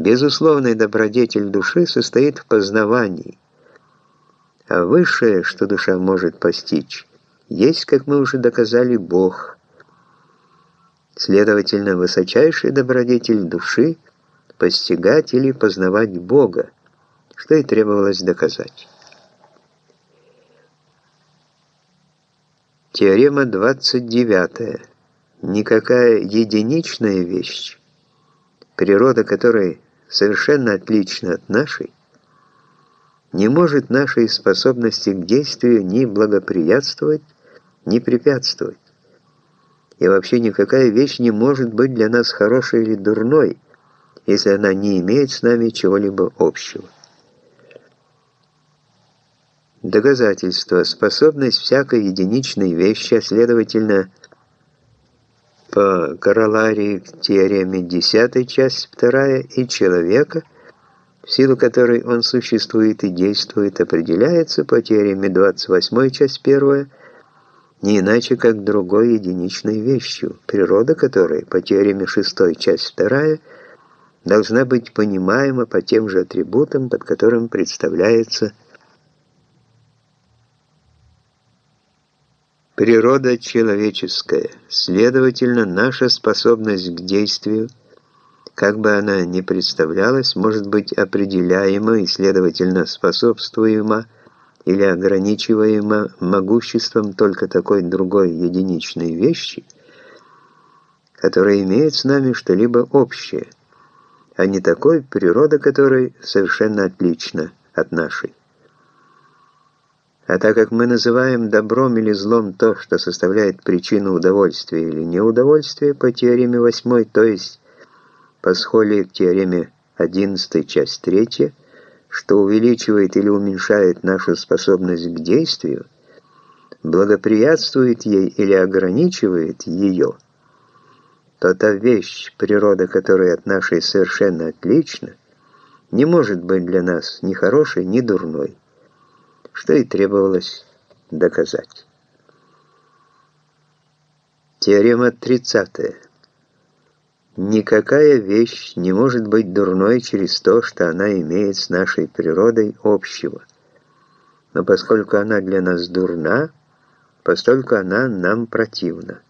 Безусловный добродетель души состоит в познавании, а высшее, что душа может постичь, есть, как мы уже доказали, Бог. Следовательно, высочайший добродетель души – постигать или познавать Бога, что и требовалось доказать. Теорема 29. Никакая единичная вещь, природа которой совершенно отлична от нашей, не может нашей способности к действию ни благоприятствовать, ни препятствовать. И вообще никакая вещь не может быть для нас хорошей или дурной, если она не имеет с нами чего-либо общего. Доказательство. Способность всякой единичной вещи, а следовательно, по короларии к теореме 10, часть 2 и человека, в силу которой он существует и действует, определяется по теореме 28, часть 1, не иначе как другой единичной вещью, природа которой, по теореме 6, часть 2, должна быть понимаема по тем же атрибутам, под которым представляется Природа человеческая, следовательно, наша способность к действию, как бы она ни представлялась, может быть определяема и, следовательно, способствуема или ограничиваема могуществом только такой другой единичной вещи, которая имеет с нами что-либо общее, а не такой, природа которой совершенно отлична от нашей. А так как мы называем добром или злом то, что составляет причину удовольствия или неудовольствия по теореме 8, то есть по схоле к теореме 11, часть 3, что увеличивает или уменьшает нашу способность к действию, благоприятствует ей или ограничивает ее, то та вещь, природа которой от нашей совершенно отлична, не может быть для нас ни хорошей, ни дурной что и требовалось доказать. Теорема 30. Никакая вещь не может быть дурной через то, что она имеет с нашей природой общего. Но поскольку она для нас дурна, постольку она нам противна.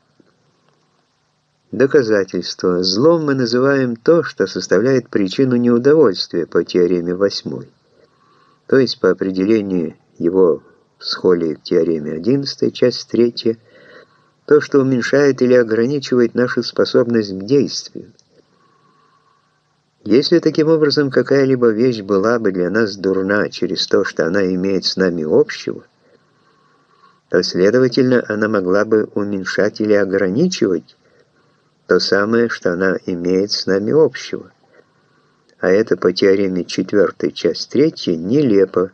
Доказательство. Злом мы называем то, что составляет причину неудовольствия по теореме 8. То есть по определению его в схоле к теореме 11, часть 3, то, что уменьшает или ограничивает нашу способность к действию. Если таким образом какая-либо вещь была бы для нас дурна через то, что она имеет с нами общего, то, следовательно, она могла бы уменьшать или ограничивать то самое, что она имеет с нами общего. А это по теореме 4, часть 3, нелепо,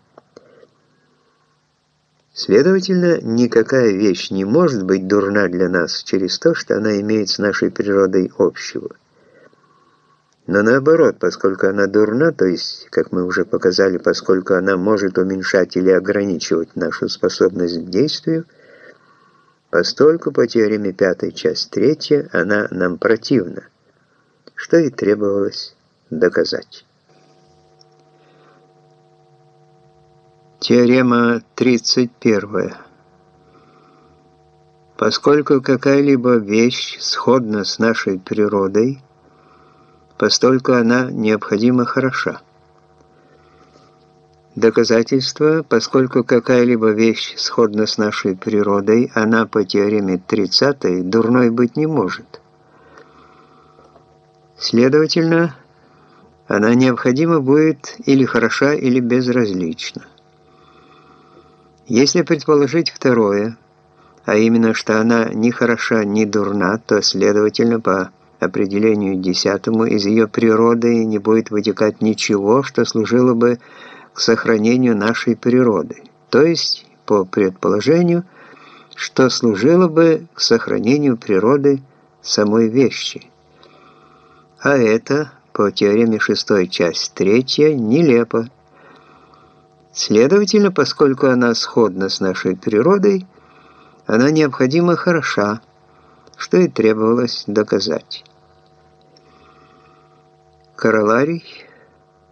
Следовательно, никакая вещь не может быть дурна для нас через то, что она имеет с нашей природой общего. Но наоборот, поскольку она дурна, то есть, как мы уже показали, поскольку она может уменьшать или ограничивать нашу способность к действию, постольку по теореме пятой, часть третья, она нам противна, что и требовалось доказать. Теорема 31. Поскольку какая-либо вещь сходна с нашей природой, постольку она необходимо хороша. Доказательство, поскольку какая-либо вещь сходна с нашей природой, она по теореме 30 дурной быть не может. Следовательно, она необходимо будет или хороша, или безразлична. Если предположить второе, а именно, что она ни хороша, ни дурна, то, следовательно, по определению десятому из ее природы не будет вытекать ничего, что служило бы к сохранению нашей природы, то есть, по предположению, что служило бы к сохранению природы самой вещи. А это, по теореме 6, часть 3, нелепо. Следовательно, поскольку она сходна с нашей природой, она необходимо хороша, что и требовалось доказать. Короларий